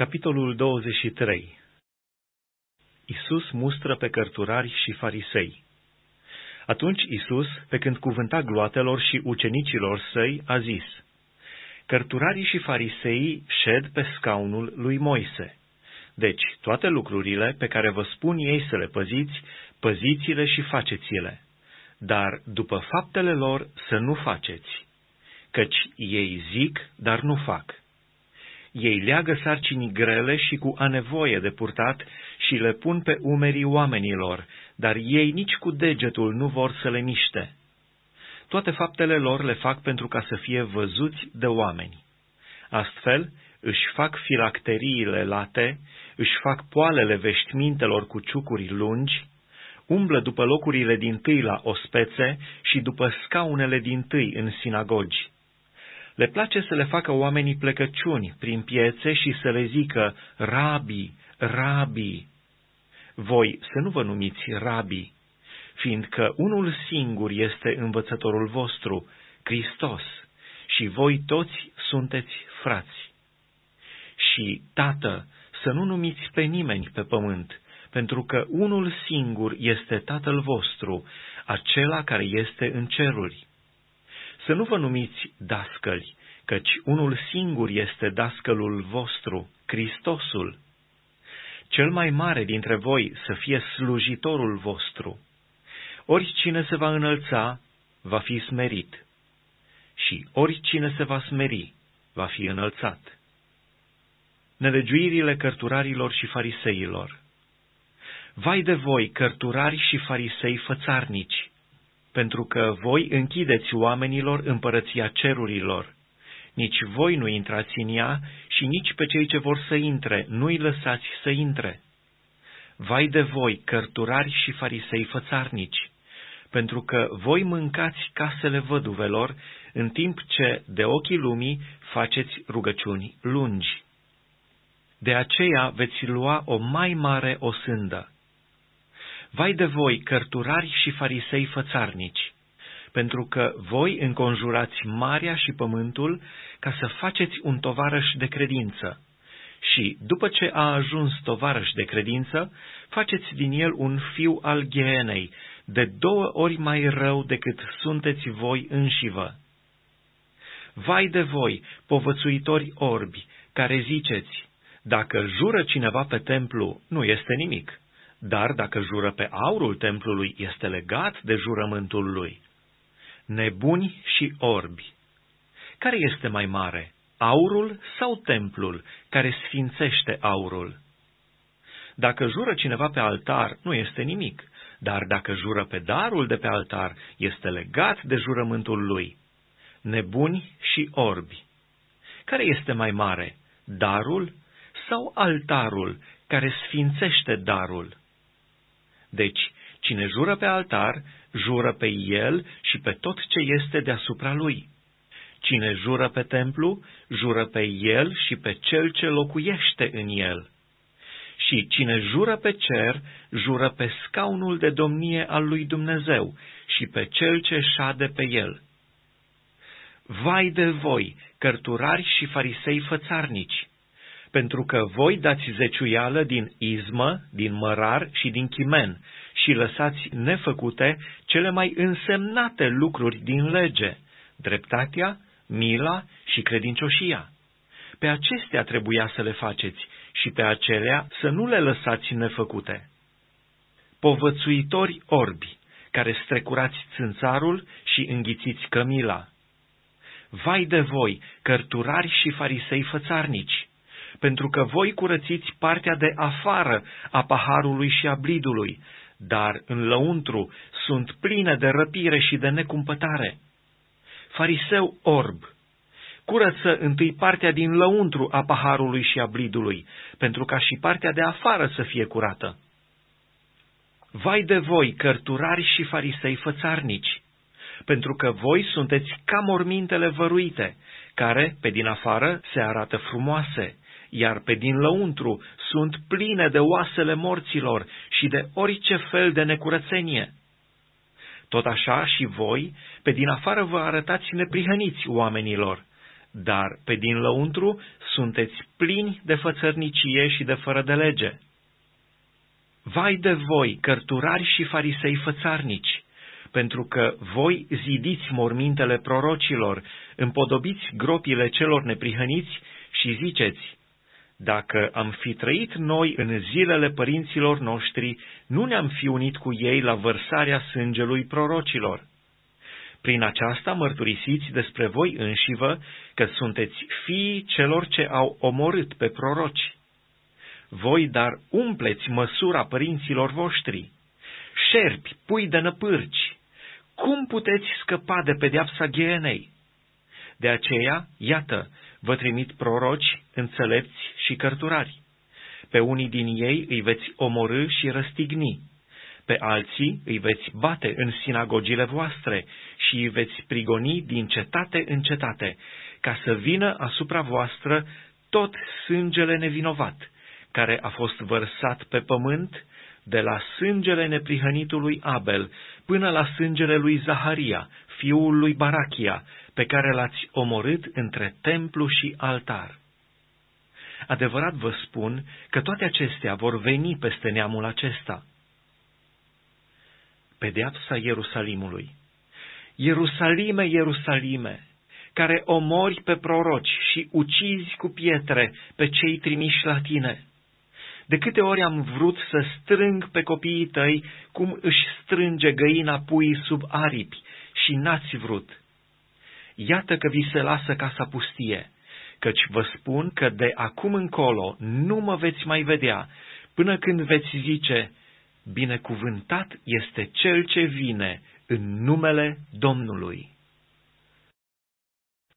Capitolul 23 Isus mustră pe cărturari și farisei. Atunci Isus, pe când cuvânta gloatelor și ucenicilor săi, a zis, Cărturarii și fariseii șed pe scaunul lui Moise. Deci, toate lucrurile pe care vă spun ei să le păziți, păziți-le și faceți-le. Dar, după faptele lor, să nu faceți, căci ei zic, dar nu fac ei leagă sarcinii grele și cu anevoie de purtat și le pun pe umerii oamenilor, dar ei nici cu degetul nu vor să le miște. Toate faptele lor le fac pentru ca să fie văzuți de oameni. Astfel, își fac filacteriile late, își fac poalele veștimintelor cu ciucuri lungi, umblă după locurile din tâi la ospețe și după scaunele din tâi în sinagogi le place să le facă oamenii plecăciuni prin piețe și să le zică, rabi, rabi. Voi să nu vă numiți rabi, fiindcă unul singur este învățătorul vostru, Hristos, și voi toți sunteți frați. Și, Tată, să nu numiți pe nimeni pe pământ, pentru că unul singur este Tatăl vostru, acela care este în ceruri să nu vă numiți dascăli, căci unul singur este dascălul vostru, Hristosul. Cel mai mare dintre voi să fie slujitorul vostru. Oricine se va înălța, va fi smerit, și oricine se va smeri, va fi înălțat. Nelegiuirile cărturarilor și fariseilor Vai de voi, cărturari și farisei fățarnici, pentru că voi închideți oamenilor împărăția cerurilor. Nici voi nu intrați în ea și nici pe cei ce vor să intre nu-i lăsați să intre. Vai de voi, cărturari și farisei fățarnici, pentru că voi mâncați casele văduvelor, în timp ce de ochii lumii faceți rugăciuni lungi. De aceea veți lua o mai mare osândă. Vai de voi, cărturari și farisei fățarnici, pentru că voi înconjurați marea și pământul ca să faceți un tovarăș de credință. Și, după ce a ajuns tovarăș de credință, faceți din el un fiu al ghenei, de două ori mai rău decât sunteți voi înșivă. Vai de voi, povățuitori orbi, care ziceți, dacă jură cineva pe templu, nu este nimic dar dacă jură pe aurul templului, este legat de jurământul lui. Nebuni și orbi. Care este mai mare, aurul sau templul care sfințește aurul? Dacă jură cineva pe altar, nu este nimic, dar dacă jură pe darul de pe altar, este legat de jurământul lui. Nebuni și orbi. Care este mai mare, darul sau altarul care sfințește darul? Deci, cine jură pe altar, jură pe el și pe tot ce este deasupra lui. Cine jură pe templu, jură pe el și pe cel ce locuiește în el. Și cine jură pe cer, jură pe scaunul de domnie al lui Dumnezeu și pe cel ce șade pe el. Vai de voi, cărturari și farisei fățarnici! Pentru că voi dați zeciuială din izmă, din mărar și din chimen și lăsați nefăcute cele mai însemnate lucruri din lege, dreptatea, mila și credincioșia. Pe acestea trebuia să le faceți și pe acelea să nu le lăsați nefăcute. Povățuitori orbi, care strecurați țânțarul și înghițiți cămila. Vai de voi, cărturari și farisei fățarnici! Pentru că voi curățiți partea de afară a paharului și a blidului, dar în lăuntru sunt pline de răpire și de necumpătare. Fariseu orb, curăță întâi partea din lăuntru a paharului și a blidului, pentru ca și partea de afară să fie curată. Vai de voi, cărturari și farisei fățarnici, pentru că voi sunteți ca mormintele văruite, care, pe din afară, se arată frumoase, iar pe din lăuntru sunt pline de oasele morților și de orice fel de necurățenie. Tot așa și voi, pe din afară vă arătați neprihăniți oamenilor, dar pe din lăuntru sunteți plini de fățărnicie și de fără de lege. Vai de voi, cărturari și farisei fățarnici, pentru că voi zidiți mormintele prorocilor, împodobiți gropile celor neprihăniți și ziceți, dacă am fi trăit noi în zilele părinților noștri, nu ne-am fi unit cu ei la vărsarea sângelui prorocilor. Prin aceasta mărturisiți despre voi înșivă că sunteți fiii celor ce au omorât pe proroci. Voi dar umpleți măsura părinților voștri. Șerpi, pui de năpârci, cum puteți scăpa de pedeapsa ghienei? De aceea, iată, vă trimit proroci, înțelepți și cărturari. Pe unii din ei îi veți omorâ și răstigni, pe alții îi veți bate în sinagogile voastre și îi veți prigoni din cetate în cetate, ca să vină asupra voastră tot sângele nevinovat, care a fost vărsat pe pământ, de la sângele neprihănitului Abel până la sângele lui Zaharia, fiul lui Barachia, pe care l-ați omorât între templu și altar. Adevărat vă spun că toate acestea vor veni peste neamul acesta. Pedeapsa Ierusalimului Ierusalime, Ierusalime, care omori pe proroci și ucizi cu pietre pe cei trimiși la tine. De câte ori am vrut să strâng pe copiii tăi cum își strânge găina puii sub aripi și n-ați vrut. Iată că vi se lasă casa pustie, căci vă spun că de acum încolo nu mă veți mai vedea, până când veți zice, binecuvântat este cel ce vine în numele Domnului.